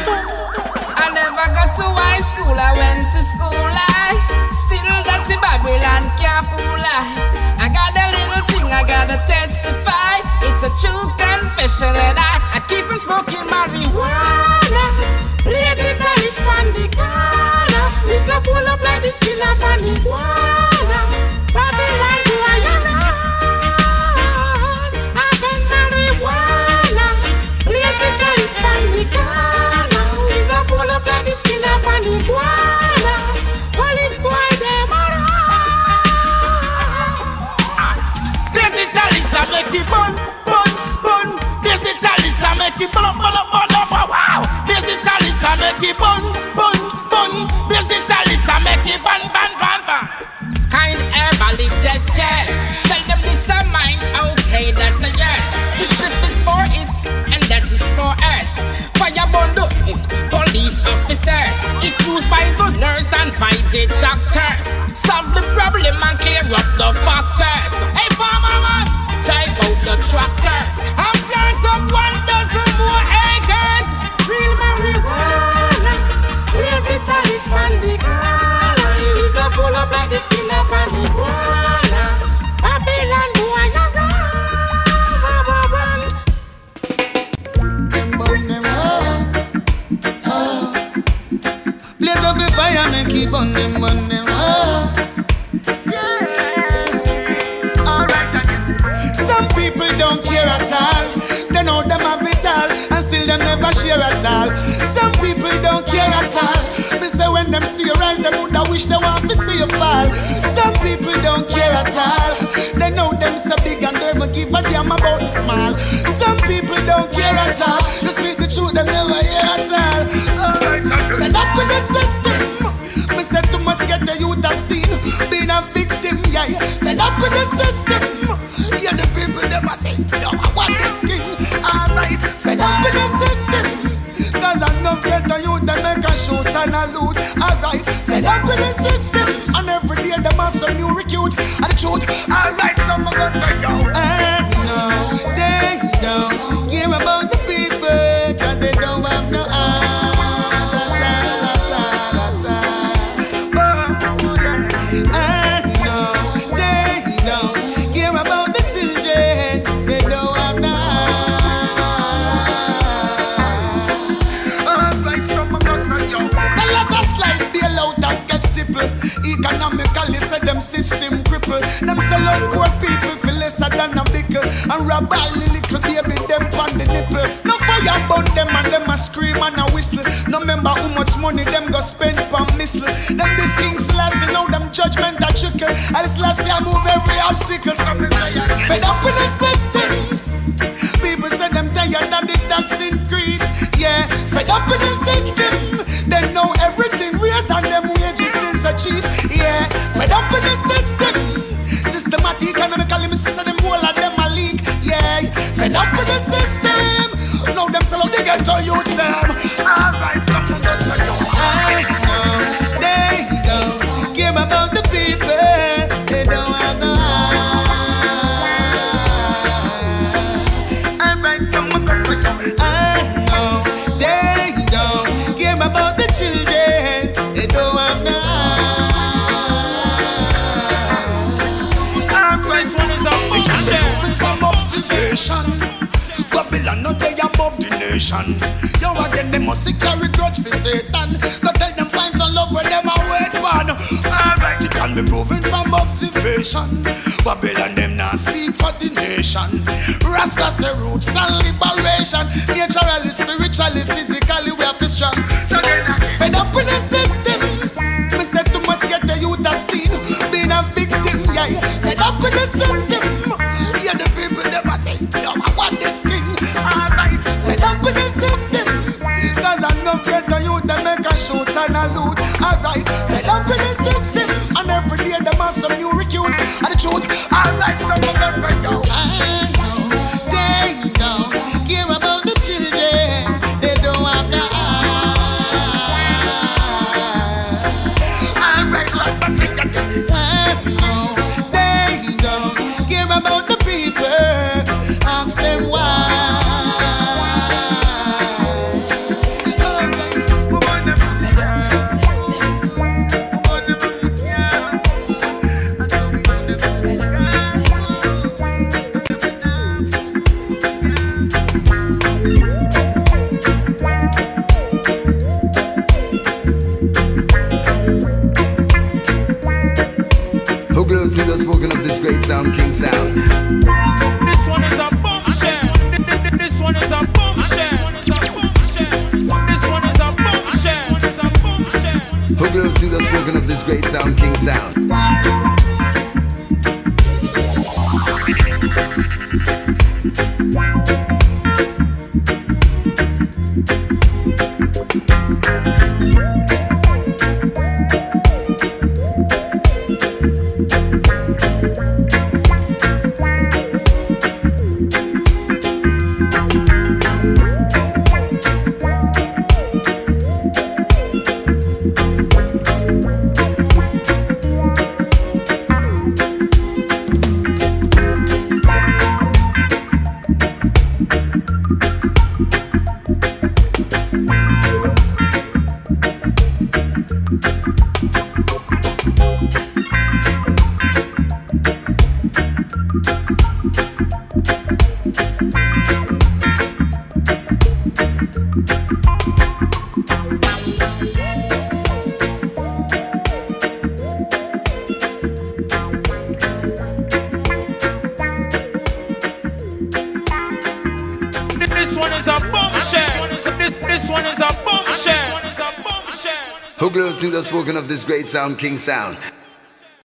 I never got to high school, I went to school, I still dirty Babylon can't fool I. I gotta testify. It's a true confession that I, I keep on smoking marijuana. Lazy Charlie Spandicana. It's full up like skin of an iguana. Run? I've been Charlie Spandicana. It's full up like the skin an iguana. Make it bun, bun, bun. There's the chalice, I make it bun, bun, bun, up, wow. There's the chalice, I make it bun, bun, bun. There's the chalice, I make it bun, bun, bun, bun. Kind herbally gestures. Tell them this is mine, okay, that's a yes. This script is for is, and that is for us. Fire bundle, police officers. It used by the nurse and by the doctors. Solve the problem and clear up the factors. Hey, farmer man, drive out the tractors and plant up one dozen more acres. Real marijuana, raise the chalice man the gala. It's a full up like the skin of an iguana. Babylon boy, you run, run, run. Blaze up the fire and keep on them, on them share at all. Some people don't care at all. Me say when them see you rise, they woulda wish they want to see you fall. Some people don't care at all. They know them so big and they give a damn about the small. Some people don't care at all. You speak the truth, they never hear at all. Fed up with the system. Me say too much get the youth have seen. Being a victim, yeah. Fed up with the system. Alright, so I'm gonna say yo. a bally little baby them on the nipple. No fire burn them and them a scream and a whistle. No remember how much money them go spend on missile. Them this king's last, you know them judgment a trickle. Alice last situation. Babylon them not speak for the nation. Rastas the roots and liberation. Naturally, spiritually, physically. sings are spoken of this great sound, King Sound.